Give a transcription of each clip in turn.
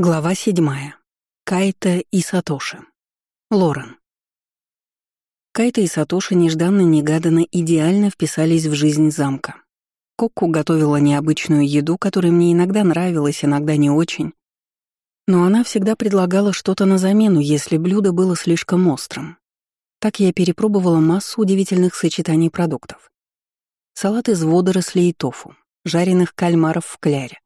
Глава седьмая. Кайта и Сатоши. Лорен. Кайта и Сатоши нежданно-негаданно идеально вписались в жизнь замка. Кокку готовила необычную еду, которая мне иногда нравилась, иногда не очень. Но она всегда предлагала что-то на замену, если блюдо было слишком острым. Так я перепробовала массу удивительных сочетаний продуктов. Салат из водорослей и тофу, жареных кальмаров в кляре,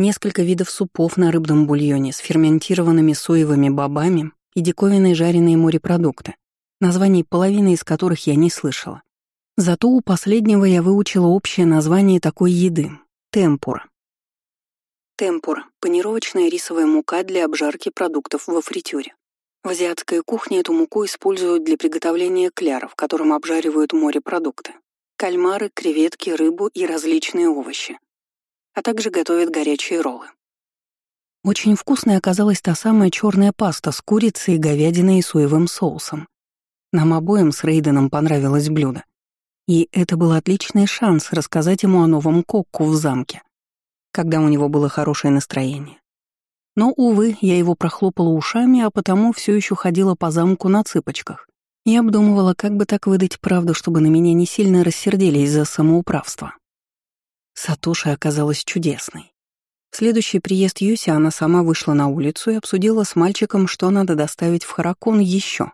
Несколько видов супов на рыбном бульоне с ферментированными соевыми бобами и диковинные жареные морепродукты, названий половины из которых я не слышала. Зато у последнего я выучила общее название такой еды — темпура. Темпура — панировочная рисовая мука для обжарки продуктов во фритюре. В азиатской кухне эту муку используют для приготовления кляров, которым обжаривают морепродукты. Кальмары, креветки, рыбу и различные овощи а также готовят горячие роллы. Очень вкусной оказалась та самая черная паста с курицей, говядиной и соевым соусом. Нам обоим с Рейденом понравилось блюдо. И это был отличный шанс рассказать ему о новом кокку в замке, когда у него было хорошее настроение. Но, увы, я его прохлопала ушами, а потому все еще ходила по замку на цыпочках и обдумывала, как бы так выдать правду, чтобы на меня не сильно рассердились за самоуправство. Сатоши оказалась чудесной. В следующий приезд Юси она сама вышла на улицу и обсудила с мальчиком, что надо доставить в Харакон еще.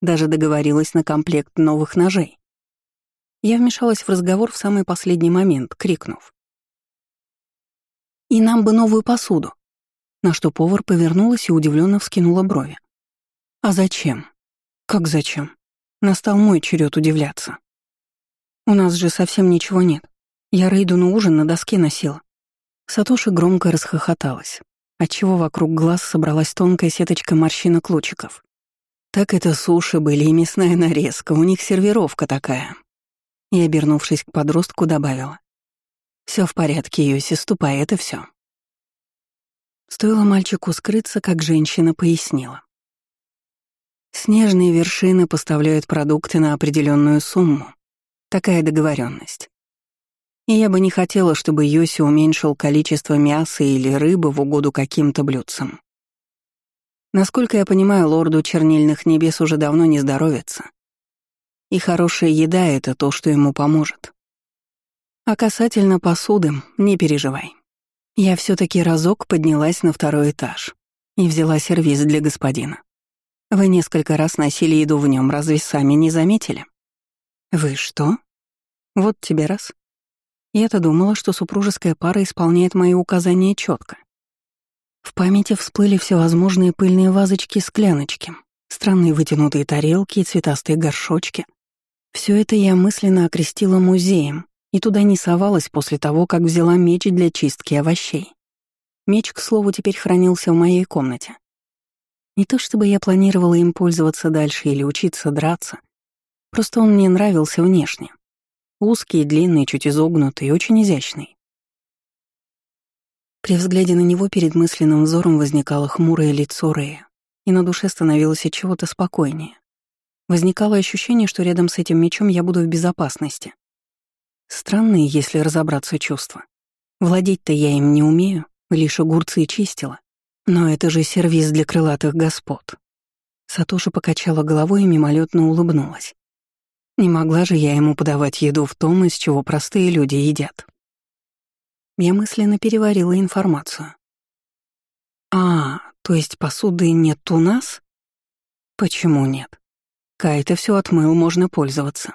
Даже договорилась на комплект новых ножей. Я вмешалась в разговор в самый последний момент, крикнув. «И нам бы новую посуду!» На что повар повернулась и удивленно вскинула брови. «А зачем? Как зачем? Настал мой черед удивляться. У нас же совсем ничего нет. Я Рейду на ужин на доске носила. Сатоши громко расхохоталась, отчего вокруг глаз собралась тонкая сеточка морщинок лучиков. Так это суши были и мясная нарезка, у них сервировка такая. И, обернувшись к подростку, добавила. Все в порядке, Йоси, ступай, это все. Стоило мальчику скрыться, как женщина пояснила. Снежные вершины поставляют продукты на определенную сумму. Такая договоренность. И я бы не хотела, чтобы Йоси уменьшил количество мяса или рыбы в угоду каким-то блюдцам. Насколько я понимаю, лорду чернильных небес уже давно не здоровится. И хорошая еда — это то, что ему поможет. А касательно посуды, не переживай. Я все таки разок поднялась на второй этаж и взяла сервиз для господина. Вы несколько раз носили еду в нем, разве сами не заметили? Вы что? Вот тебе раз. Я-то думала, что супружеская пара исполняет мои указания четко. В памяти всплыли всевозможные пыльные вазочки-скляночки, странные вытянутые тарелки и цветастые горшочки. Все это я мысленно окрестила музеем и туда не совалась после того, как взяла меч для чистки овощей. Меч, к слову, теперь хранился в моей комнате. Не то чтобы я планировала им пользоваться дальше или учиться драться, просто он мне нравился внешне. Узкий, длинный, чуть изогнутый, очень изящный. При взгляде на него перед мысленным взором возникало хмурое лицо Рэя, и на душе становилось от чего-то спокойнее. Возникало ощущение, что рядом с этим мечом я буду в безопасности. Странные, если разобраться, чувства. Владеть-то я им не умею, лишь огурцы чистила. Но это же сервиз для крылатых господ. Сатоши покачала головой и мимолетно улыбнулась. Не могла же я ему подавать еду в том, из чего простые люди едят. Я мысленно переварила информацию. «А, то есть посуды нет у нас?» «Почему нет? Кайта все отмыл, можно пользоваться».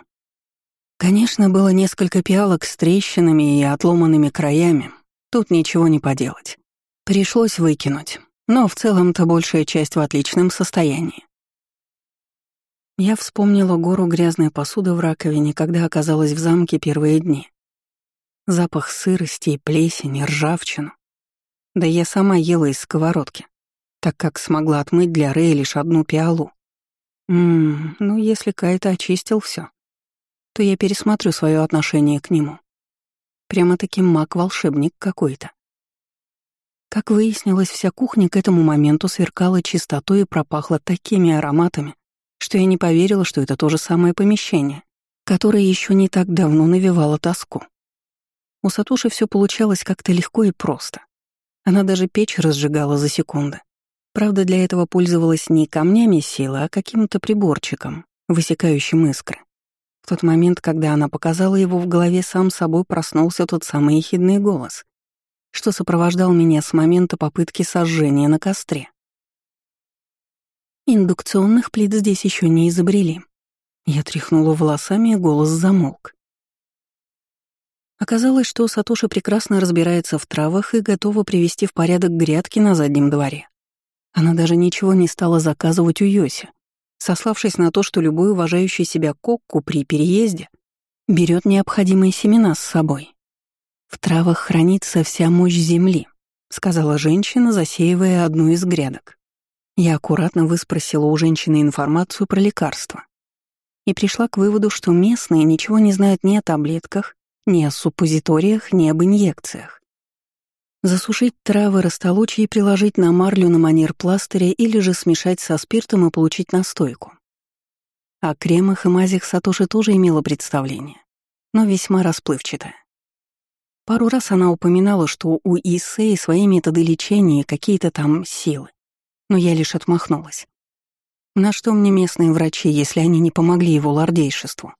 Конечно, было несколько пиалок с трещинами и отломанными краями. Тут ничего не поделать. Пришлось выкинуть, но в целом-то большая часть в отличном состоянии. Я вспомнила гору грязной посуды в раковине, когда оказалась в замке первые дни. Запах сырости и плесени, ржавчину. Да я сама ела из сковородки, так как смогла отмыть для Рэя лишь одну пиалу. Ммм, ну если Кайта очистил все, то я пересмотрю свое отношение к нему. Прямо-таки маг-волшебник какой-то. Как выяснилось, вся кухня к этому моменту сверкала чистотой и пропахла такими ароматами, что я не поверила, что это то же самое помещение, которое еще не так давно навевало тоску. У Сатуши все получалось как-то легко и просто. Она даже печь разжигала за секунды. Правда, для этого пользовалась не камнями силы, а каким-то приборчиком, высекающим искры. В тот момент, когда она показала его, в голове сам собой проснулся тот самый ехидный голос, что сопровождал меня с момента попытки сожжения на костре. Индукционных плит здесь еще не изобрели. Я тряхнула волосами, и голос замолк. Оказалось, что Сатоши прекрасно разбирается в травах и готова привести в порядок грядки на заднем дворе. Она даже ничего не стала заказывать у Йоси, сославшись на то, что любой уважающий себя кокку при переезде берет необходимые семена с собой. «В травах хранится вся мощь земли», — сказала женщина, засеивая одну из грядок. Я аккуратно выспросила у женщины информацию про лекарства и пришла к выводу, что местные ничего не знают ни о таблетках, ни о суппозиториях, ни об инъекциях. Засушить травы, растолочь и приложить на марлю на манер пластыря или же смешать со спиртом и получить настойку. О кремах и мазях Сатоши тоже имела представление, но весьма расплывчатое. Пару раз она упоминала, что у Исеи свои методы лечения и какие-то там силы, но я лишь отмахнулась. На что мне местные врачи, если они не помогли его лордейшеству?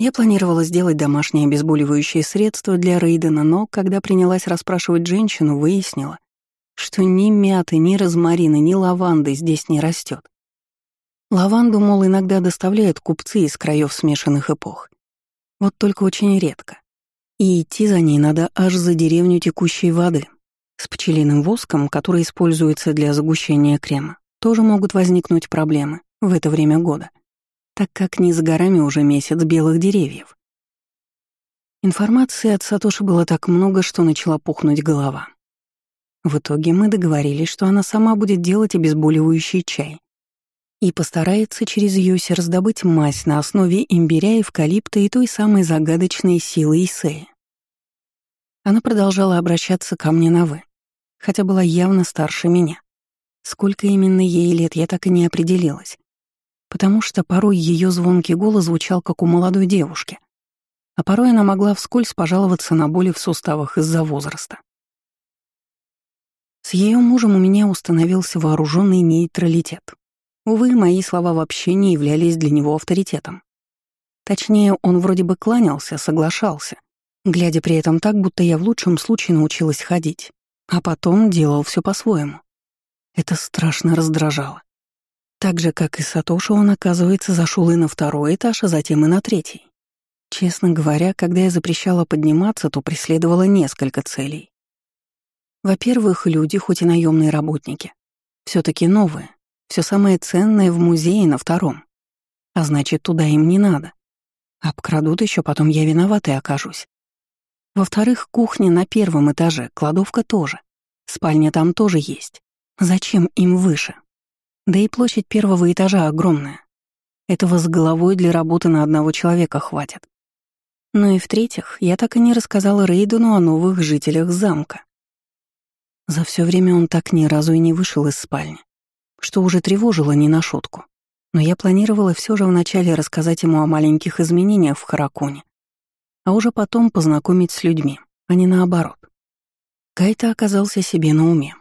Я планировала сделать домашнее обезболивающее средство для Рейдена, но когда принялась расспрашивать женщину, выяснила, что ни мяты, ни розмарина, ни лаванды здесь не растет. Лаванду, мол, иногда доставляют купцы из краев смешанных эпох. Вот только очень редко. И идти за ней надо аж за деревню текущей воды. С пчелиным воском, который используется для загущения крема, тоже могут возникнуть проблемы в это время года — так как не за горами уже месяц белых деревьев. Информации от Сатоши было так много, что начала пухнуть голова. В итоге мы договорились, что она сама будет делать обезболивающий чай и постарается через Йоси раздобыть мазь на основе имбиря, эвкалипта и той самой загадочной силы Исеи. Она продолжала обращаться ко мне на «вы», хотя была явно старше меня. Сколько именно ей лет, я так и не определилась потому что порой ее звонкий голос звучал как у молодой девушки, а порой она могла вскользь пожаловаться на боли в суставах из-за возраста. С ее мужем у меня установился вооруженный нейтралитет. Увы, мои слова вообще не являлись для него авторитетом. Точнее, он вроде бы кланялся, соглашался, глядя при этом так, будто я в лучшем случае научилась ходить, а потом делал все по-своему. Это страшно раздражало. Так же, как и Сатоши, он, оказывается, зашел и на второй этаж, а затем и на третий. Честно говоря, когда я запрещала подниматься, то преследовала несколько целей. Во-первых, люди, хоть и наемные работники, все таки новые, все самое ценное в музее на втором. А значит, туда им не надо. Обкрадут еще, потом я виноватой окажусь. Во-вторых, кухня на первом этаже, кладовка тоже. Спальня там тоже есть. Зачем им выше? Да и площадь первого этажа огромная. Этого с головой для работы на одного человека хватит. Ну и в-третьих, я так и не рассказала Рейдену о новых жителях замка. За все время он так ни разу и не вышел из спальни, что уже тревожило не на шутку. Но я планировала все же вначале рассказать ему о маленьких изменениях в Харакуне, а уже потом познакомить с людьми, а не наоборот. Кайта оказался себе на уме.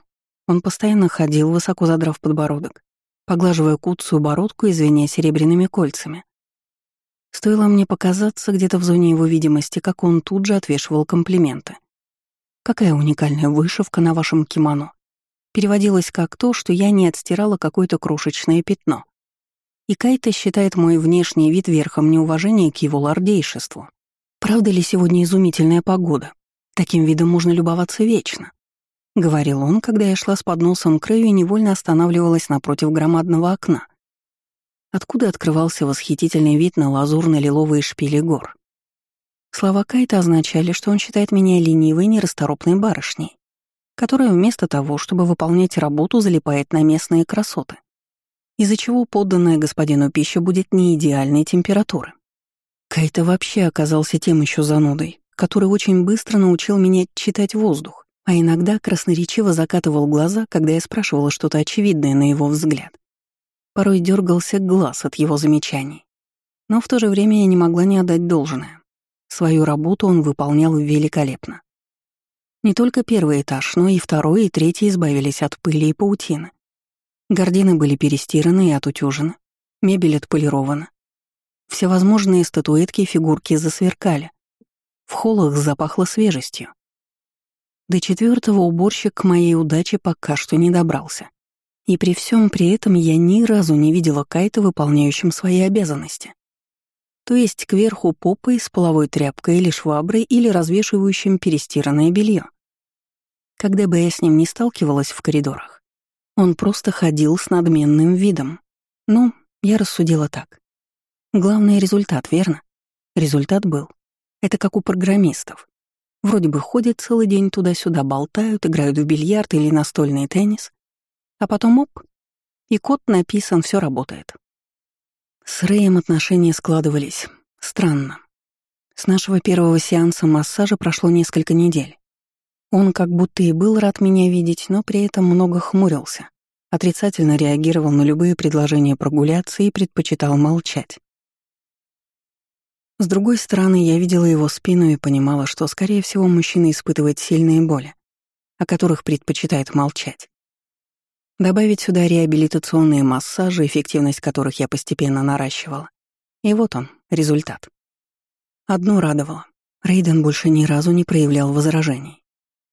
Он постоянно ходил, высоко задрав подбородок, поглаживая куцую бородку и звеня серебряными кольцами. Стоило мне показаться где-то в зоне его видимости, как он тут же отвешивал комплименты. «Какая уникальная вышивка на вашем кимоно!» Переводилось как то, что я не отстирала какое-то крошечное пятно. И Кайта считает мой внешний вид верхом неуважения к его лордейшеству. Правда ли сегодня изумительная погода? Таким видом можно любоваться вечно. — говорил он, когда я шла с подносом к краю и невольно останавливалась напротив громадного окна, откуда открывался восхитительный вид на лазурно-лиловые шпили гор. Слова Кайта означали, что он считает меня ленивой, нерасторопной барышней, которая вместо того, чтобы выполнять работу, залипает на местные красоты, из-за чего подданная господину пища будет не идеальной температуры. Кайта вообще оказался тем еще занудой, который очень быстро научил меня читать воздух а иногда красноречиво закатывал глаза, когда я спрашивала что-то очевидное на его взгляд. Порой дергался глаз от его замечаний. Но в то же время я не могла не отдать должное. Свою работу он выполнял великолепно. Не только первый этаж, но и второй и третий избавились от пыли и паутины. Гардины были перестираны и отутюжены, мебель отполирована. Всевозможные статуэтки и фигурки засверкали. В холлах запахло свежестью. До четвертого уборщик к моей удаче пока что не добрался. И при всем при этом я ни разу не видела Кайта выполняющим свои обязанности. То есть кверху попой с половой тряпкой или шваброй или развешивающим перестиранное белье. Когда бы я с ним не сталкивалась в коридорах, он просто ходил с надменным видом. Ну, я рассудила так. Главный результат, верно? Результат был. Это как у программистов. Вроде бы ходят целый день туда-сюда, болтают, играют в бильярд или настольный теннис, а потом оп, и код написан, все работает. С Рэем отношения складывались странно. С нашего первого сеанса массажа прошло несколько недель. Он как будто и был рад меня видеть, но при этом много хмурился, отрицательно реагировал на любые предложения прогуляться и предпочитал молчать. С другой стороны, я видела его спину и понимала, что, скорее всего, мужчина испытывает сильные боли, о которых предпочитает молчать. Добавить сюда реабилитационные массажи, эффективность которых я постепенно наращивала. И вот он, результат. Одно радовало. Рейден больше ни разу не проявлял возражений.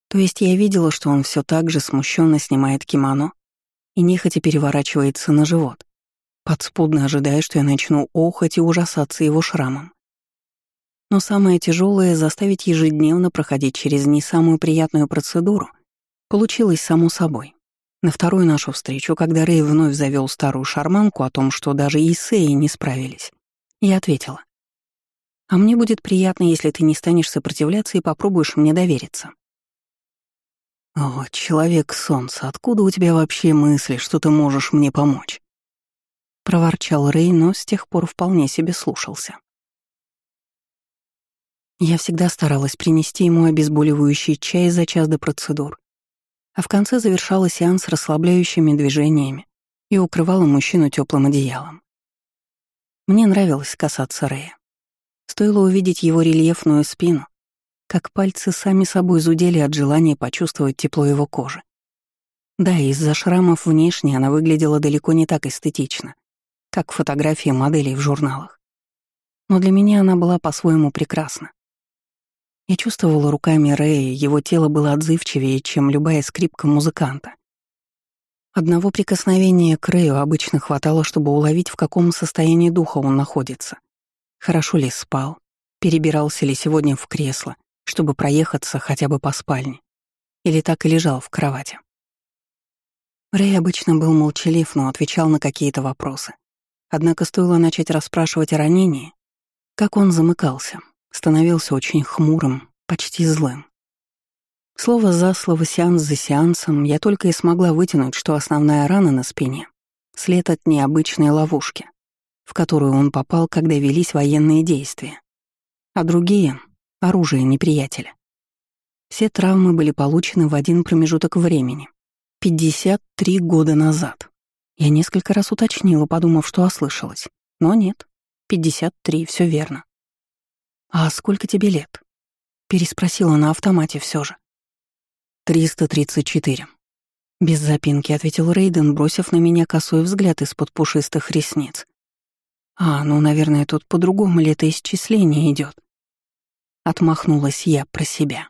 То есть я видела, что он все так же смущенно снимает кимоно и нехотя переворачивается на живот, подспудно ожидая, что я начну охать и ужасаться его шрамом. Но самое тяжелое — заставить ежедневно проходить через не самую приятную процедуру — получилось само собой. На вторую нашу встречу, когда Рэй вновь завел старую шарманку о том, что даже Исеи не справились, я ответила. «А мне будет приятно, если ты не станешь сопротивляться и попробуешь мне довериться». «О, человек солнца, откуда у тебя вообще мысли, что ты можешь мне помочь?» Проворчал Рэй, но с тех пор вполне себе слушался. Я всегда старалась принести ему обезболивающий чай за час до процедур, а в конце завершала сеанс расслабляющими движениями и укрывала мужчину теплым одеялом. Мне нравилось касаться Рэя. Стоило увидеть его рельефную спину, как пальцы сами собой зудели от желания почувствовать тепло его кожи. Да, из-за шрамов внешне она выглядела далеко не так эстетично, как фотографии моделей в журналах. Но для меня она была по-своему прекрасна. Я чувствовала руками Рэя, его тело было отзывчивее, чем любая скрипка музыканта. Одного прикосновения к Рэю обычно хватало, чтобы уловить, в каком состоянии духа он находится. Хорошо ли спал, перебирался ли сегодня в кресло, чтобы проехаться хотя бы по спальне, или так и лежал в кровати. Рэй обычно был молчалив, но отвечал на какие-то вопросы. Однако стоило начать расспрашивать о ранении, как он замыкался, становился очень хмурым, почти злым. Слово за слово, сеанс за сеансом, я только и смогла вытянуть, что основная рана на спине — след от необычной ловушки, в которую он попал, когда велись военные действия, а другие — оружие неприятеля. Все травмы были получены в один промежуток времени — 53 года назад. Я несколько раз уточнила, подумав, что ослышалась. Но нет, 53, все верно. «А сколько тебе лет?» Переспросила на автомате все же. «Триста тридцать четыре». Без запинки ответил Рейден, бросив на меня косой взгляд из-под пушистых ресниц. «А, ну, наверное, тут по-другому летоисчисление идет. Отмахнулась я про себя.